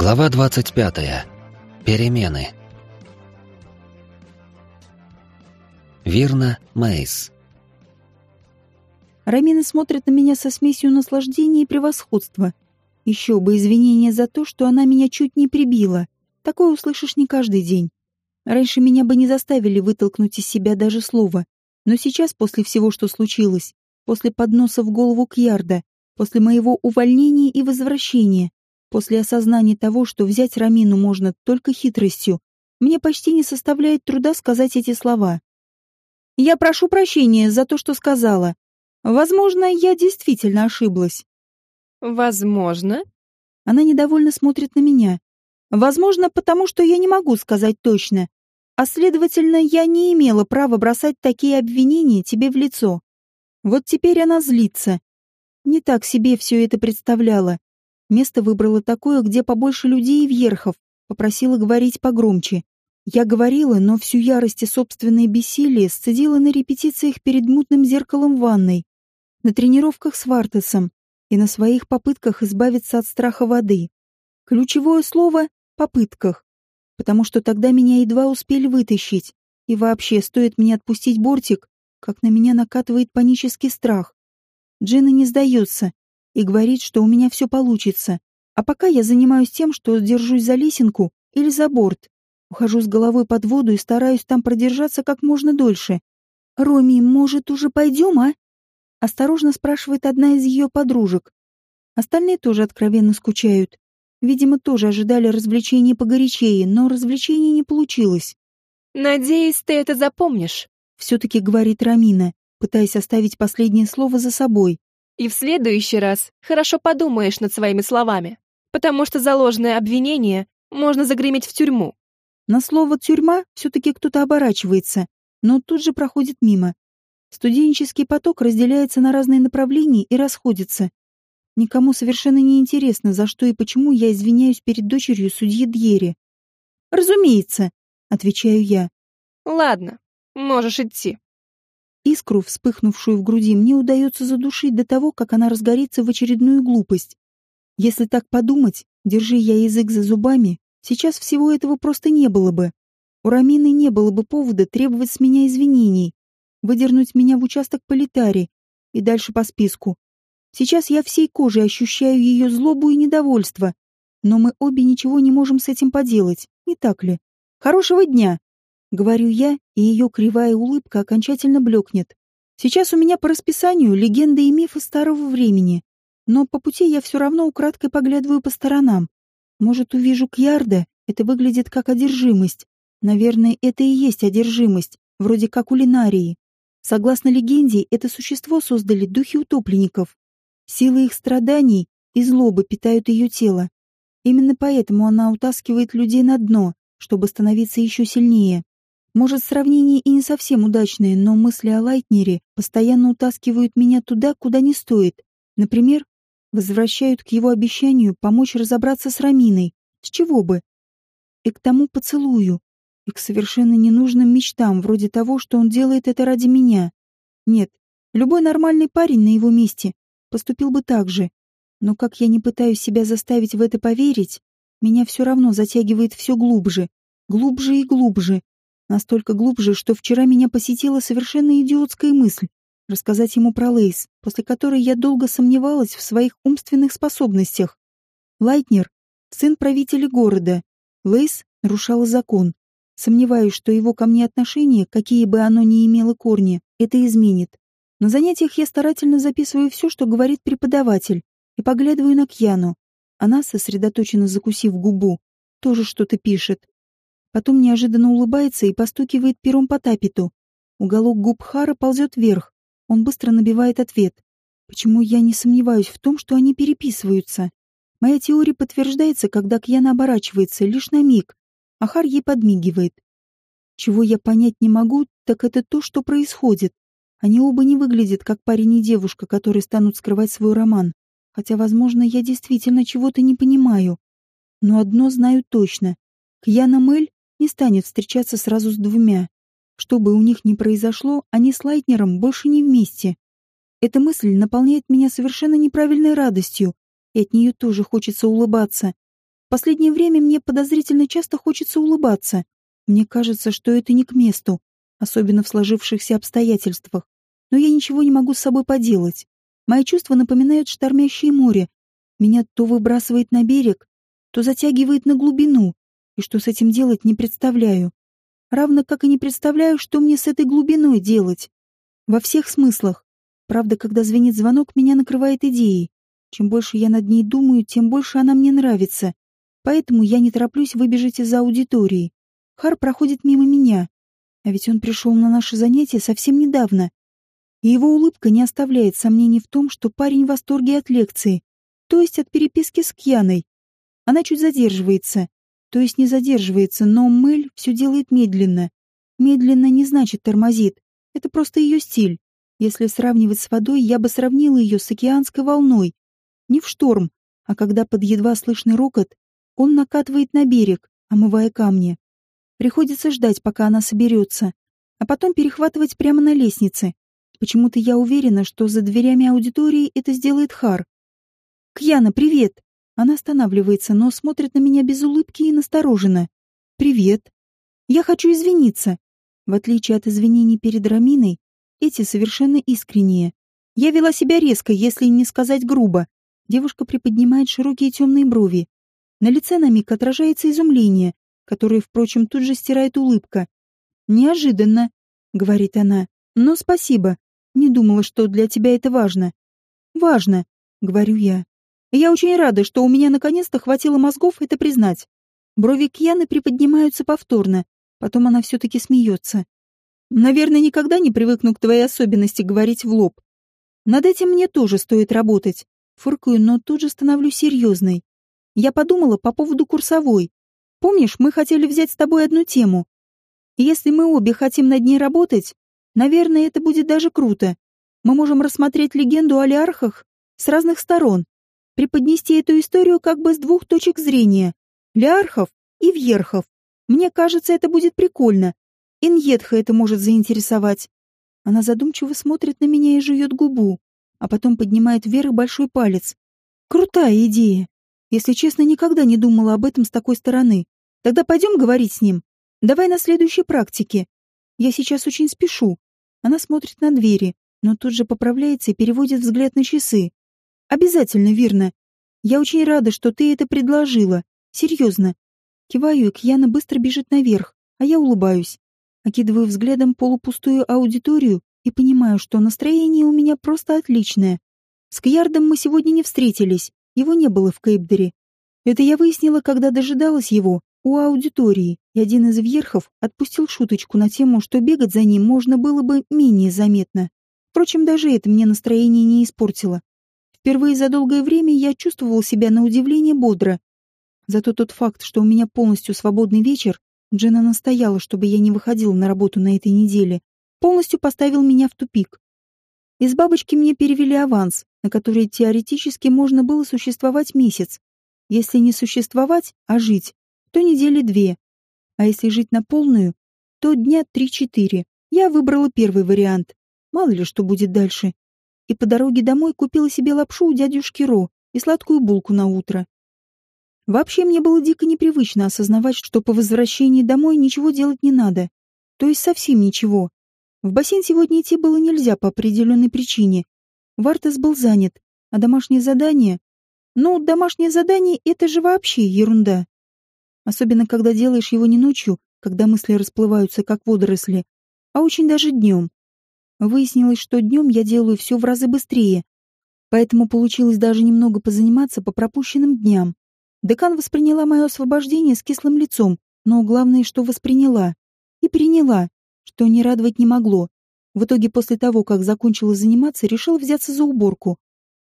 Глава 25. Перемены. Вирна Мейс. Рамина смотрит на меня со смесью наслаждения и превосходства. Еще бы извинения за то, что она меня чуть не прибила. Такое услышишь не каждый день. Раньше меня бы не заставили вытолкнуть из себя даже слова. Но сейчас, после всего, что случилось, после подноса в голову Кьярда, после моего увольнения и возвращения, после осознания того, что взять Рамину можно только хитростью, мне почти не составляет труда сказать эти слова. Я прошу прощения за то, что сказала. Возможно, я действительно ошиблась. Возможно. Она недовольно смотрит на меня. Возможно, потому что я не могу сказать точно. А следовательно, я не имела права бросать такие обвинения тебе в лицо. Вот теперь она злится. Не так себе все это представляла. Место выбрала такое, где побольше людей и вверхов. Попросила говорить погромче. Я говорила, но всю ярость и собственное бессилие сцедила на репетициях перед мутным зеркалом ванной, на тренировках с Вартесом и на своих попытках избавиться от страха воды. Ключевое слово — «попытках», потому что тогда меня едва успели вытащить, и вообще, стоит мне отпустить бортик, как на меня накатывает панический страх. Джина не сдается и говорит, что у меня все получится, а пока я занимаюсь тем, что держусь за лесенку или за борт. Ухожу с головой под воду и стараюсь там продержаться как можно дольше. «Роми, может, уже пойдем, а?» Осторожно спрашивает одна из ее подружек. Остальные тоже откровенно скучают. Видимо, тоже ожидали развлечений погорячее, но развлечений не получилось. «Надеюсь, ты это запомнишь», — все-таки говорит Рамина, пытаясь оставить последнее слово за собой. «И в следующий раз хорошо подумаешь над своими словами, потому что за ложное обвинение можно загреметь в тюрьму». На слово «тюрьма» все-таки кто-то оборачивается, но тут же проходит мимо. Студенческий поток разделяется на разные направления и расходится. Никому совершенно не интересно, за что и почему я извиняюсь перед дочерью судьи Дьери. «Разумеется», — отвечаю я. «Ладно, можешь идти». Искру, вспыхнувшую в груди, мне удается задушить до того, как она разгорится в очередную глупость. Если так подумать, держи я язык за зубами, Сейчас всего этого просто не было бы. У Рамины не было бы повода требовать с меня извинений, выдернуть меня в участок политари и дальше по списку. Сейчас я всей кожей ощущаю ее злобу и недовольство, но мы обе ничего не можем с этим поделать, не так ли? Хорошего дня! Говорю я, и ее кривая улыбка окончательно блекнет. Сейчас у меня по расписанию легенды и мифы старого времени, но по пути я все равно украдкой поглядываю по сторонам. Может, увижу Кьярда? Это выглядит как одержимость. Наверное, это и есть одержимость, вроде как у Линарии. Согласно легенде, это существо создали духи утопленников. Силы их страданий и злобы питают ее тело. Именно поэтому она утаскивает людей на дно, чтобы становиться еще сильнее. Может, сравнение и не совсем удачное, но мысли о Лайтнере постоянно утаскивают меня туда, куда не стоит. Например, возвращают к его обещанию помочь разобраться с Раминой. С чего бы? И к тому поцелую, и к совершенно ненужным мечтам, вроде того, что он делает это ради меня. Нет, любой нормальный парень на его месте поступил бы так же. Но как я не пытаюсь себя заставить в это поверить, меня все равно затягивает все глубже, глубже и глубже. Настолько глубже, что вчера меня посетила совершенно идиотская мысль рассказать ему про Лейс, после которой я долго сомневалась в своих умственных способностях. Лайтнер — сын правителя города. Лейс нарушала закон. Сомневаюсь, что его ко мне отношение, какие бы оно ни имело корни, это изменит. На занятиях я старательно записываю все, что говорит преподаватель, и поглядываю на Кьяну. Она, сосредоточенно закусив губу, тоже что-то пишет. Потом неожиданно улыбается и постукивает пером по тапету. Уголок губ Хара ползет вверх, он быстро набивает ответ. Почему я не сомневаюсь в том, что они переписываются? Моя теория подтверждается, когда Кьяна оборачивается лишь на миг, а Хар ей подмигивает. Чего я понять не могу, так это то, что происходит. Они оба не выглядят как парень и девушка, которые станут скрывать свой роман. Хотя, возможно, я действительно чего-то не понимаю. Но одно знаю точно. Кьяна Мэль не станет встречаться сразу с двумя. Что бы у них ни произошло, они с Лайтнером больше не вместе. Эта мысль наполняет меня совершенно неправильной радостью, и от нее тоже хочется улыбаться. последнее время мне подозрительно часто хочется улыбаться. Мне кажется, что это не к месту, особенно в сложившихся обстоятельствах. Но я ничего не могу с собой поделать. Мои чувства напоминают штормящее море. Меня то выбрасывает на берег, то затягивает на глубину, и что с этим делать не представляю. Равно как и не представляю, что мне с этой глубиной делать. Во всех смыслах. Правда, когда звенит звонок, меня накрывает идеей. Чем больше я над ней думаю, тем больше она мне нравится. Поэтому я не тороплюсь выбежать из аудитории. Хар проходит мимо меня. А ведь он пришел на наше занятие совсем недавно. И его улыбка не оставляет сомнений в том, что парень в восторге от лекции, то есть от переписки с Кьяной. Она чуть задерживается, то есть не задерживается, но Мэль все делает медленно. Медленно не значит тормозит, это просто ее стиль. Если сравнивать с водой, я бы сравнила ее с океанской волной. Не в шторм, а когда под едва слышный рокот он накатывает на берег, омывая камни. Приходится ждать, пока она соберется, а потом перехватывать прямо на лестнице. Почему-то я уверена, что за дверями аудитории это сделает Хар. «Кьяна, привет!» Она останавливается, но смотрит на меня без улыбки и настороженно. «Привет!» «Я хочу извиниться!» В отличие от извинений перед Раминой, эти совершенно искренние. Я вела себя резко, если не сказать грубо. Девушка приподнимает широкие темные брови. На лице на миг отражается изумление, которое, впрочем, тут же стирает улыбка. «Неожиданно», — говорит она. «Но спасибо. Не думала, что для тебя это важно». «Важно», — говорю я. «Я очень рада, что у меня наконец-то хватило мозгов это признать». Брови Кьяны приподнимаются повторно, потом она все-таки смеется. Наверное, никогда не привыкну к твоей особенности говорить в лоб. Над этим мне тоже стоит работать. Фыркаю, но тут же становлюсь серьезной. Я подумала по поводу курсовой. Помнишь, мы хотели взять с тобой одну тему? Если мы обе хотим над ней работать, наверное, это будет даже круто. Мы можем рассмотреть легенду о лиархах с разных сторон, преподнести эту историю как бы с двух точек зрения. Лиархов и вьерхов. Мне кажется, это будет прикольно. Иньетха это может заинтересовать. Она задумчиво смотрит на меня и жует губу, а потом поднимает вверх большой палец. Крутая идея. Если честно, никогда не думала об этом с такой стороны. Тогда пойдем говорить с ним. Давай на следующей практике. Я сейчас очень спешу. Она смотрит на двери, но тут же поправляется и переводит взгляд на часы. Обязательно, верно. Я очень рада, что ты это предложила. Серьезно. Киваю, и Кьяна быстро бежит наверх, а я улыбаюсь. Окидываю взглядом полупустую аудиторию и понимаю, что настроение у меня просто отличное. С Кьярдом мы сегодня не встретились, его не было в Кейпдере. Это я выяснила, когда дожидалась его у аудитории, и один из верхов отпустил шуточку на тему, что бегать за ним можно было бы менее заметно. Впрочем, даже это мне настроение не испортило. Впервые за долгое время я чувствовал себя на удивление бодро. Зато тот факт, что у меня полностью свободный вечер, Джена настояла, чтобы я не выходила на работу на этой неделе. Полностью поставил меня в тупик. Из бабочки мне перевели аванс, на который теоретически можно было существовать месяц. Если не существовать, а жить, то недели две. А если жить на полную, то дня три-четыре. Я выбрала первый вариант. Мало ли что будет дальше. И по дороге домой купила себе лапшу у дядюшки Ро и сладкую булку на утро. Вообще мне было дико непривычно осознавать, что по возвращении домой ничего делать не надо. То есть совсем ничего. В бассейн сегодня идти было нельзя по определенной причине. Вартес был занят, а домашнее задание... Ну, домашнее задание — это же вообще ерунда. Особенно, когда делаешь его не ночью, когда мысли расплываются, как водоросли, а очень даже днем. Выяснилось, что днем я делаю все в разы быстрее, поэтому получилось даже немного позаниматься по пропущенным дням. Декан восприняла мое освобождение с кислым лицом, но главное, что восприняла. И приняла, что не радовать не могло. В итоге, после того, как закончила заниматься, решила взяться за уборку.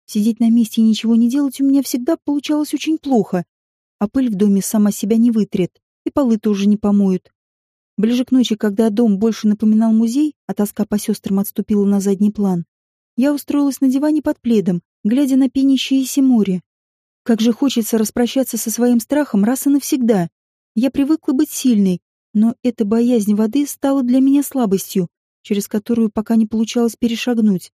Сидеть на месте и ничего не делать у меня всегда получалось очень плохо. А пыль в доме сама себя не вытрет, и полы тоже не помоют. Ближе к ночи, когда дом больше напоминал музей, а тоска по сестрам отступила на задний план, я устроилась на диване под пледом, глядя на пенящееся море. Как же хочется распрощаться со своим страхом раз и навсегда. Я привыкла быть сильной, но эта боязнь воды стала для меня слабостью, через которую пока не получалось перешагнуть.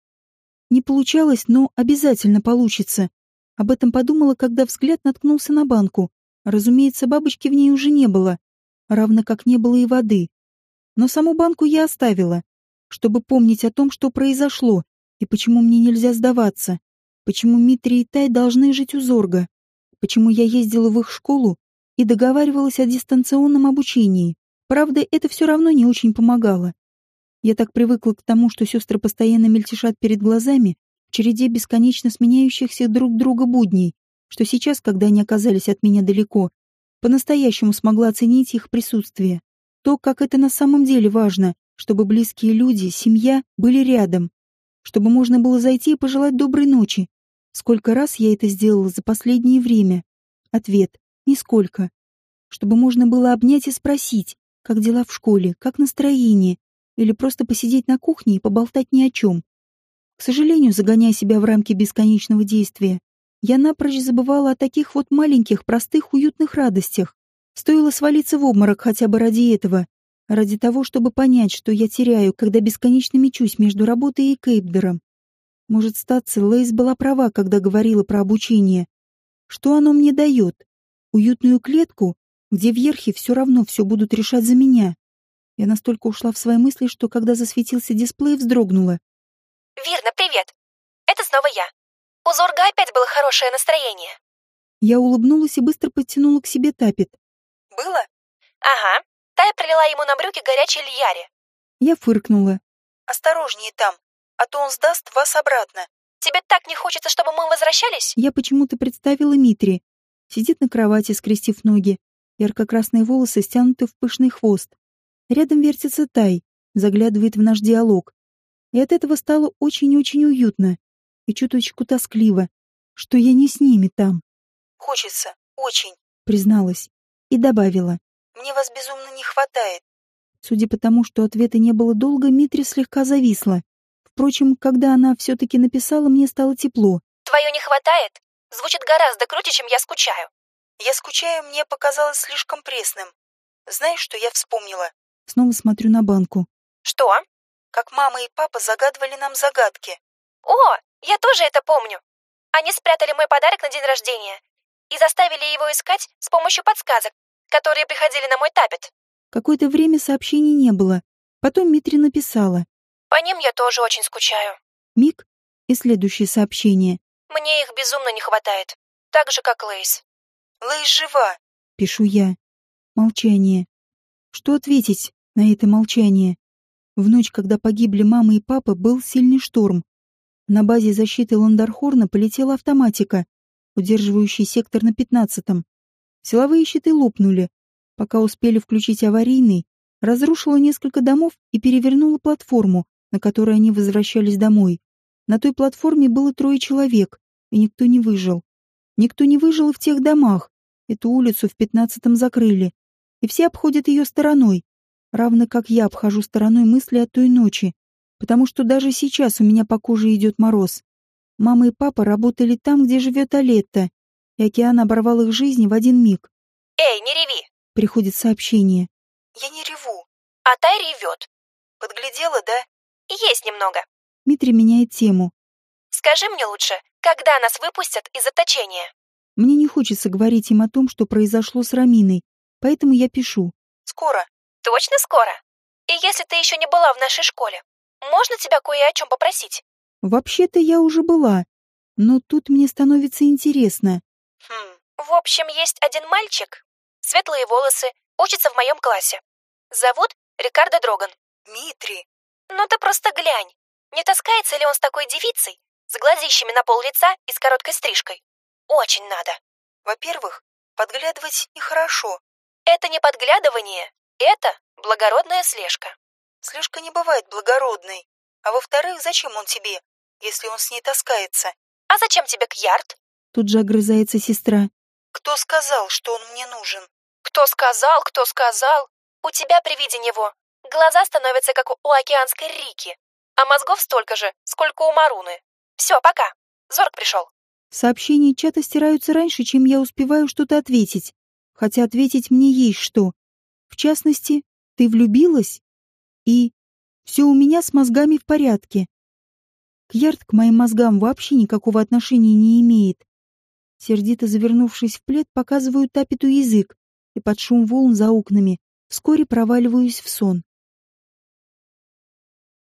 Не получалось, но обязательно получится. Об этом подумала, когда взгляд наткнулся на банку. Разумеется, бабочки в ней уже не было, равно как не было и воды. Но саму банку я оставила, чтобы помнить о том, что произошло, и почему мне нельзя сдаваться, почему Митри и Тай должны жить у Зорга, почему я ездила в их школу и договаривалась о дистанционном обучении. Правда, это все равно не очень помогало. Я так привыкла к тому, что сестры постоянно мельтешат перед глазами в череде бесконечно сменяющихся друг друга будней, что сейчас, когда они оказались от меня далеко, по-настоящему смогла оценить их присутствие. То, как это на самом деле важно, чтобы близкие люди, семья были рядом, чтобы можно было зайти и пожелать доброй ночи. Сколько раз я это сделала за последнее время? Ответ — нисколько. Чтобы можно было обнять и спросить, как дела в школе, как настроение, или просто посидеть на кухне и поболтать ни о чем. К сожалению, загоняя себя в рамки бесконечного действия, я напрочь забывала о таких вот маленьких, простых, уютных радостях. Стоило свалиться в обморок хотя бы ради этого, ради того, чтобы понять, что я теряю, когда бесконечно мечусь между работой и Кейпдером. Может, статься, Лейс была права, когда говорила про обучение. Что оно мне дает? Уютную клетку, где вверхи все равно все будут решать за меня. Я настолько ушла в свои мысли, что когда засветился дисплей, вздрогнула. «Вирна, привет! Это снова я. У Зорга опять было хорошее настроение». Я улыбнулась и быстро подтянула к себе тапет. «Было?» «Ага. Тая пролила ему на брюки горячей льяри». Я фыркнула. «Осторожнее там, а то он сдаст вас обратно». «Тебе так не хочется, чтобы мы возвращались?» Я почему-то представила Митри. Сидит на кровати, скрестив ноги. Ярко-красные волосы стянуты в пышный хвост. Рядом вертится Тай, заглядывает в наш диалог. И от этого стало очень-очень уютно и чуточку тоскливо, что я не с ними там. «Хочется, очень», — призналась и добавила. «Мне вас безумно не хватает». Судя по тому, что ответа не было долго, Митри слегка зависла. Впрочем, когда она все-таки написала, мне стало тепло. «Твое не хватает? Звучит гораздо круче, чем я скучаю». «Я скучаю, мне показалось слишком пресным. Знаешь, что я вспомнила?» Снова смотрю на банку. «Что?» «Как мама и папа загадывали нам загадки». «О, я тоже это помню. Они спрятали мой подарок на день рождения и заставили его искать с помощью подсказок, которые приходили на мой тапет. Какое-то время сообщений не было. Потом Митри написала. По ним я тоже очень скучаю. Миг и следующее сообщение. Мне их безумно не хватает. Так же, как Лейс. Лейс жива. Пишу я. Молчание. Что ответить на это молчание? В ночь, когда погибли мама и папа, был сильный шторм. На базе защиты Ландархорна полетела автоматика, удерживающая сектор на пятнадцатом. Силовые щиты лопнули. Пока успели включить аварийный, разрушила несколько домов и перевернула платформу, на которой они возвращались домой. На той платформе было трое человек, и никто не выжил. Никто не выжил и в тех домах. Эту улицу в пятнадцатом закрыли. И все обходят ее стороной, равно как я обхожу стороной мысли о той ночи, потому что даже сейчас у меня по коже идет мороз. Мама и папа работали там, где живет Алетта, и океан оборвал их жизни в один миг. «Эй, не реви!» — приходит сообщение. «Я не реву». «А Тай ревет». «Подглядела, да?» «Есть немного». Дмитрий меняет тему. «Скажи мне лучше, когда нас выпустят из заточения?» Мне не хочется говорить им о том, что произошло с Раминой, поэтому я пишу. «Скоро». «Точно скоро? И если ты еще не была в нашей школе, можно тебя кое о чем попросить?» «Вообще-то я уже была, но тут мне становится интересно». «Хм, в общем, есть один мальчик, светлые волосы, учится в моем классе. Зовут Рикардо Дроган». «Митри». «Ну ты просто глянь, не таскается ли он с такой девицей, с глазищами на пол лица и с короткой стрижкой? Очень надо». «Во-первых, подглядывать нехорошо». «Это не подглядывание, это благородная слежка». Слежка не бывает благородной. А во-вторых, зачем он тебе, если он с ней таскается? А зачем тебе Кьярд? Тут же огрызается сестра. Кто сказал, что он мне нужен? Кто сказал, кто сказал? У тебя при виде него глаза становятся как у океанской Рики, а мозгов столько же, сколько у Маруны. Все, пока. Зорг пришел. Сообщения чата стираются раньше, чем я успеваю что-то ответить. Хотя ответить мне есть что. В частности, ты влюбилась? И все у меня с мозгами в порядке. Кьярд к моим мозгам вообще никакого отношения не имеет. Сердито завернувшись в плед, показываю Тапиту язык, и под шум волн за окнами вскоре проваливаюсь в сон.